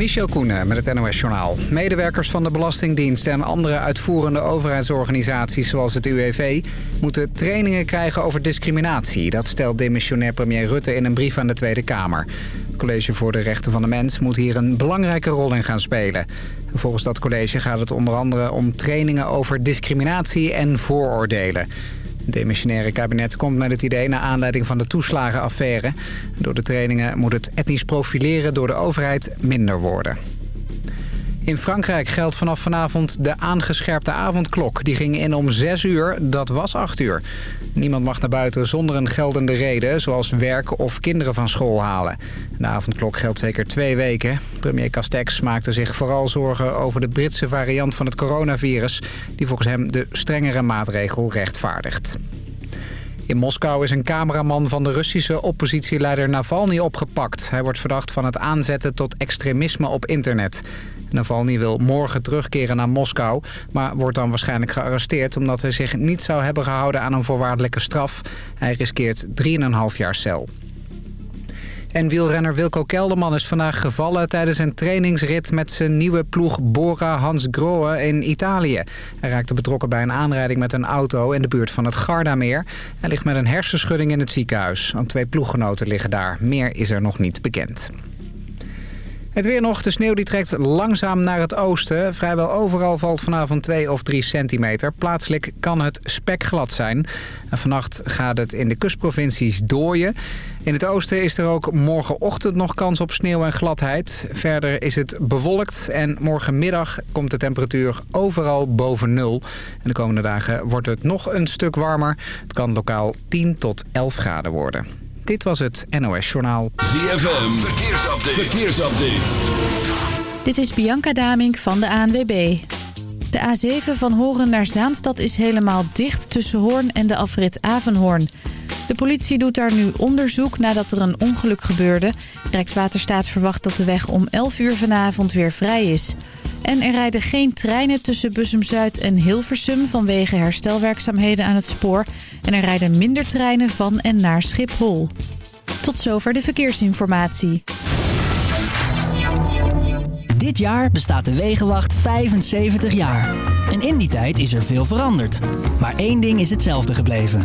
Michel Koenen met het NOS-journaal. Medewerkers van de Belastingdienst en andere uitvoerende overheidsorganisaties zoals het UWV... moeten trainingen krijgen over discriminatie. Dat stelt demissionair premier Rutte in een brief aan de Tweede Kamer. Het College voor de Rechten van de Mens moet hier een belangrijke rol in gaan spelen. Volgens dat college gaat het onder andere om trainingen over discriminatie en vooroordelen. Het demissionaire kabinet komt met het idee naar aanleiding van de toeslagenaffaire. Door de trainingen moet het etnisch profileren door de overheid minder worden. In Frankrijk geldt vanaf vanavond de aangescherpte avondklok. Die ging in om 6 uur, dat was 8 uur. Niemand mag naar buiten zonder een geldende reden... zoals werk of kinderen van school halen. De avondklok geldt zeker twee weken. Premier Castex maakte zich vooral zorgen over de Britse variant van het coronavirus... die volgens hem de strengere maatregel rechtvaardigt. In Moskou is een cameraman van de Russische oppositieleider Navalny opgepakt. Hij wordt verdacht van het aanzetten tot extremisme op internet. Navalny wil morgen terugkeren naar Moskou... maar wordt dan waarschijnlijk gearresteerd... omdat hij zich niet zou hebben gehouden aan een voorwaardelijke straf. Hij riskeert 3,5 jaar cel. En wielrenner Wilco Kelderman is vandaag gevallen tijdens een trainingsrit met zijn nieuwe ploeg Bora Hans Grohe in Italië. Hij raakte betrokken bij een aanrijding met een auto in de buurt van het Gardameer. Hij ligt met een hersenschudding in het ziekenhuis. Aan twee ploeggenoten liggen daar. Meer is er nog niet bekend. Het weer nog. De sneeuw die trekt langzaam naar het oosten. Vrijwel overal valt vanavond 2 of 3 centimeter. Plaatselijk kan het spekglad zijn. En vannacht gaat het in de kustprovincies dooien. In het oosten is er ook morgenochtend nog kans op sneeuw en gladheid. Verder is het bewolkt en morgenmiddag komt de temperatuur overal boven nul. En de komende dagen wordt het nog een stuk warmer. Het kan lokaal 10 tot 11 graden worden. Dit was het NOS Journaal. ZFM, verkeersupdate. verkeersupdate. Dit is Bianca Damink van de ANWB. De A7 van Horen naar Zaanstad is helemaal dicht tussen Hoorn en de afrit Avenhoorn. De politie doet daar nu onderzoek nadat er een ongeluk gebeurde. Rijkswaterstaat verwacht dat de weg om 11 uur vanavond weer vrij is. En er rijden geen treinen tussen Bussum-Zuid en Hilversum vanwege herstelwerkzaamheden aan het spoor. En er rijden minder treinen van en naar Schiphol. Tot zover de verkeersinformatie. Dit jaar bestaat de Wegenwacht 75 jaar. En in die tijd is er veel veranderd. Maar één ding is hetzelfde gebleven.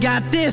Got this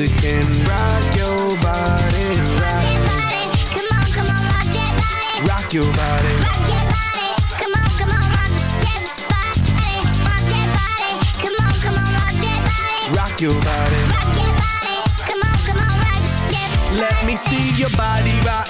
music and rock your body, right. Come on, come on, rock that body. Rock your body. Rock body. Come on, come on, rock that body. Rock that body. Come on, come on, rock that body. Rock your body. Rock that body. Come on, come on, rock that Let me see your body rock,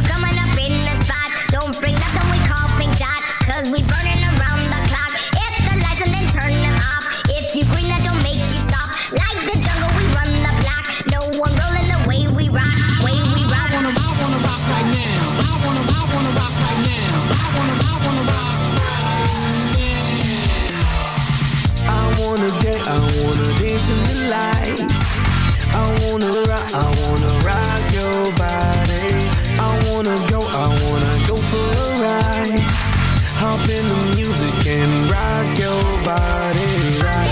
body, right.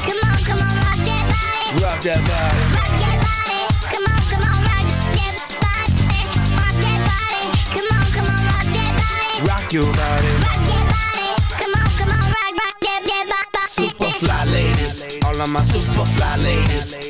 Come on, come on, rock that body. Rock that body. Rock that body. Come on, come on, rock that body. Rock that body. Come on, come on, that your body. Rock that body. Come on, come on, rock, rock that, that body. Super fly ladies, all of my super fly ladies,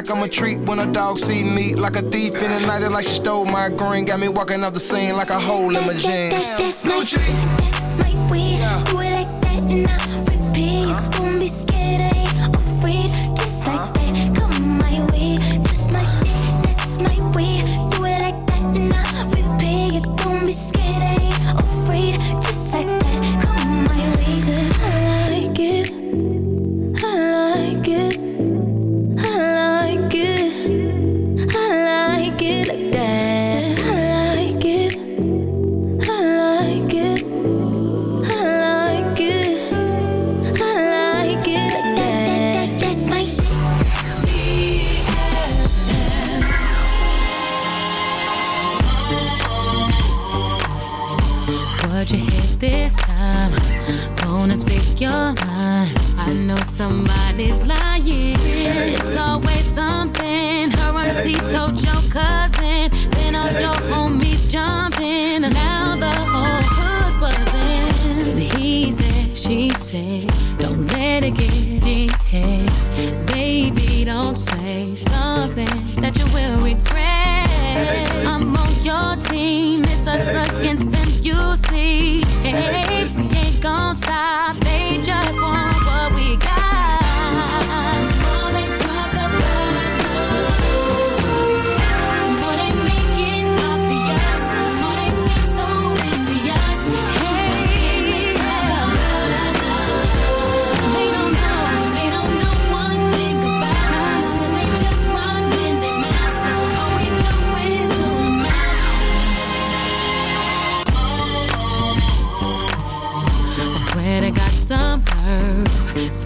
like I'm a treat when a dog see me. Like a thief in the night, like she stole my green. Got me walking off the scene like a hole in my jeans. That's, my, that's my weed. Yeah. Do it like that and I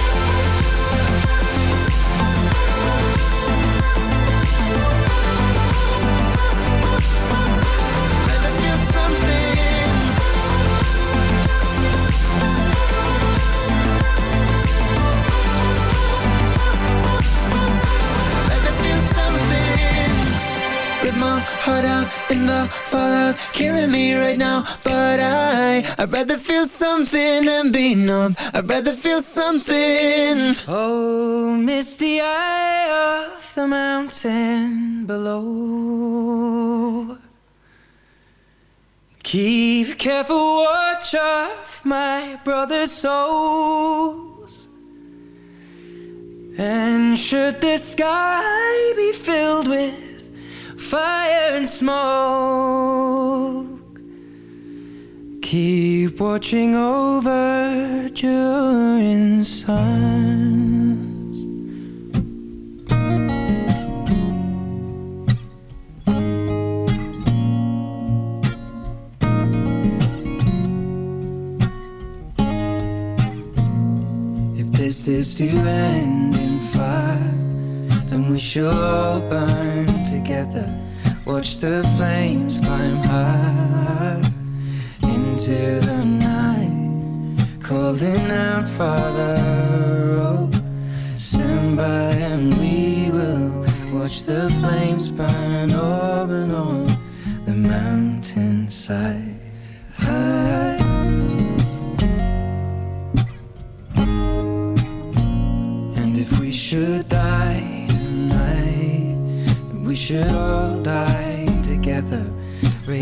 Heart out in the fallout, killing me right now. But I, I'd rather feel something than be numb. I'd rather feel something. Oh, misty eye of the mountain below. Keep careful watch of my brother's souls. And should the sky be filled with fire and smoke, keep watching over Durin's sons. If this is to end in fire, then we shall all burn together. Watch the flames climb high into the night, calling out, Father, oh, stand by and we will watch the flames burn open on the mountainside. High. And if we should die tonight, we should all.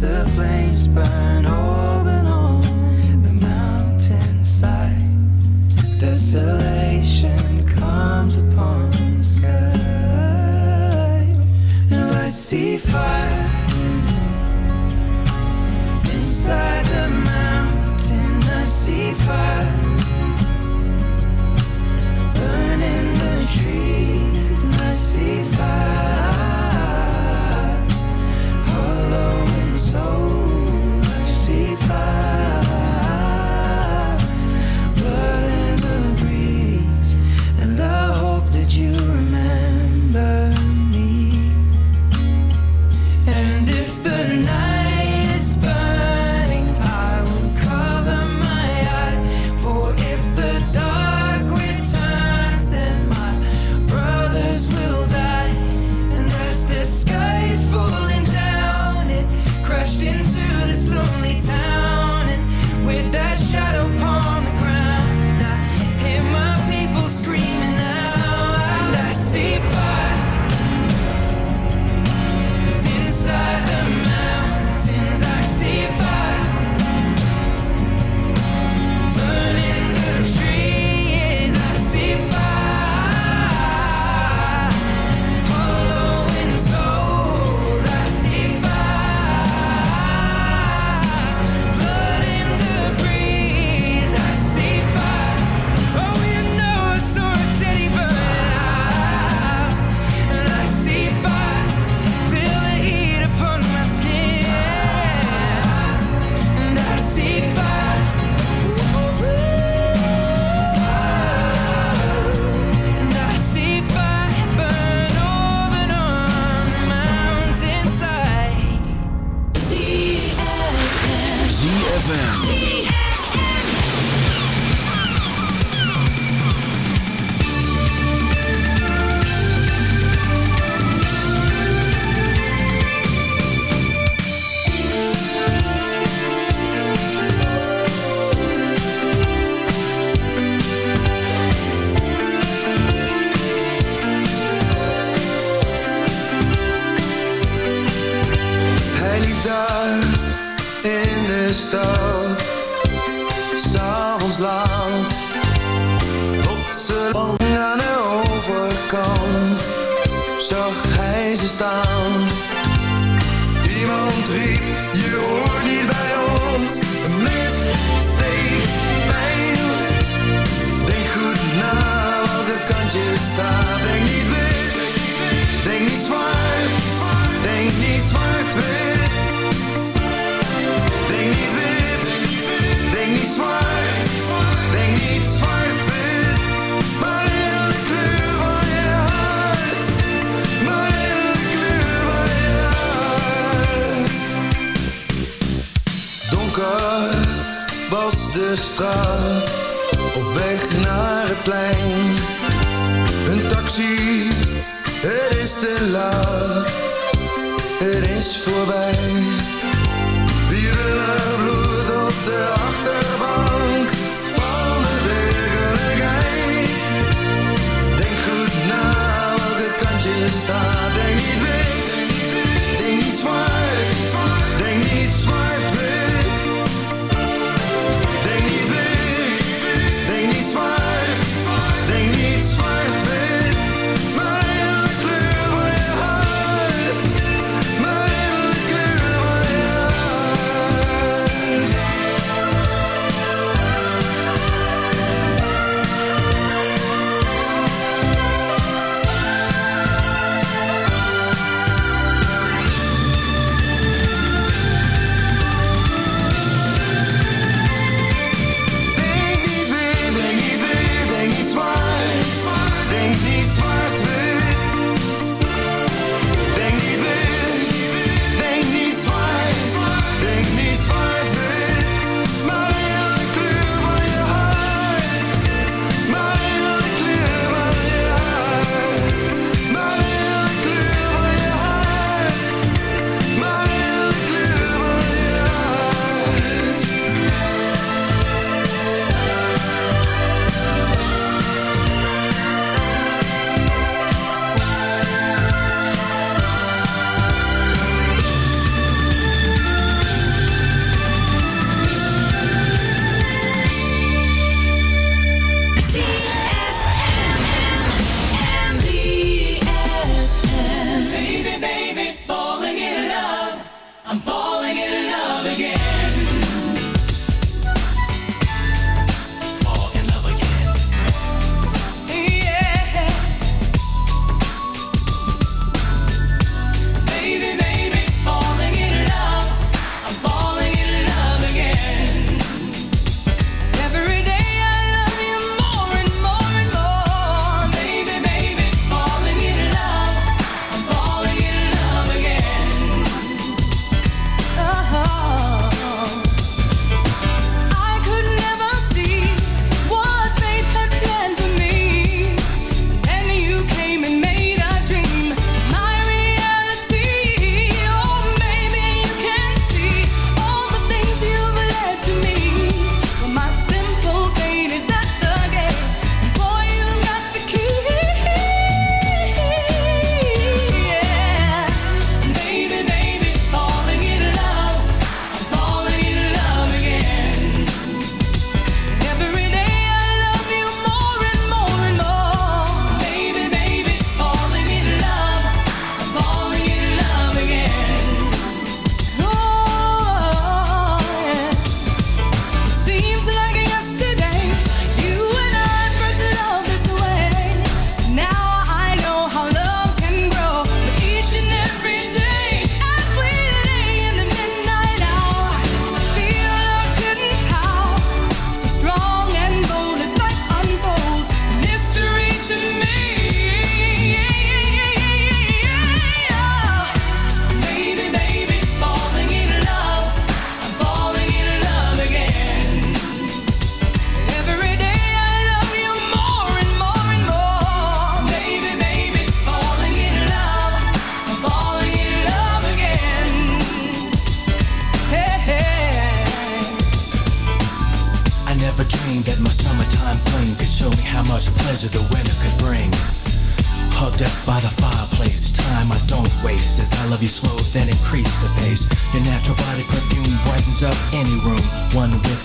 the flames burn.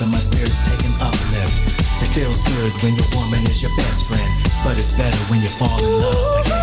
and my spirit's taking uplift. It feels good when your woman is your best friend, but it's better when you fall in love again.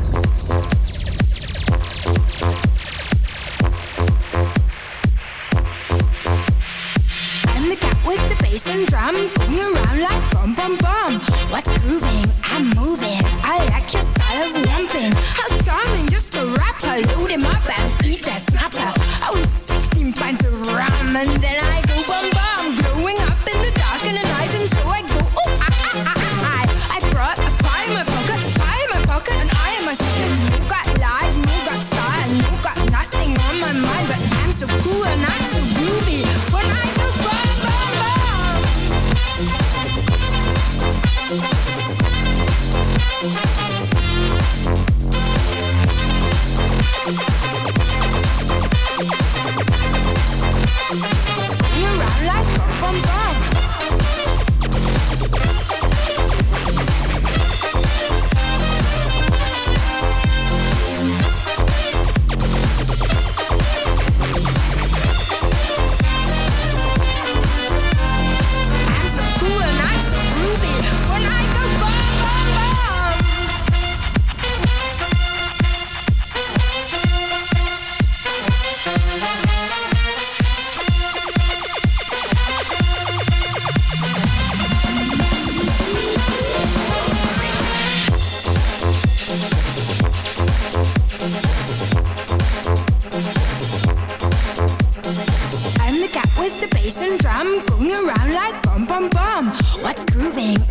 moving.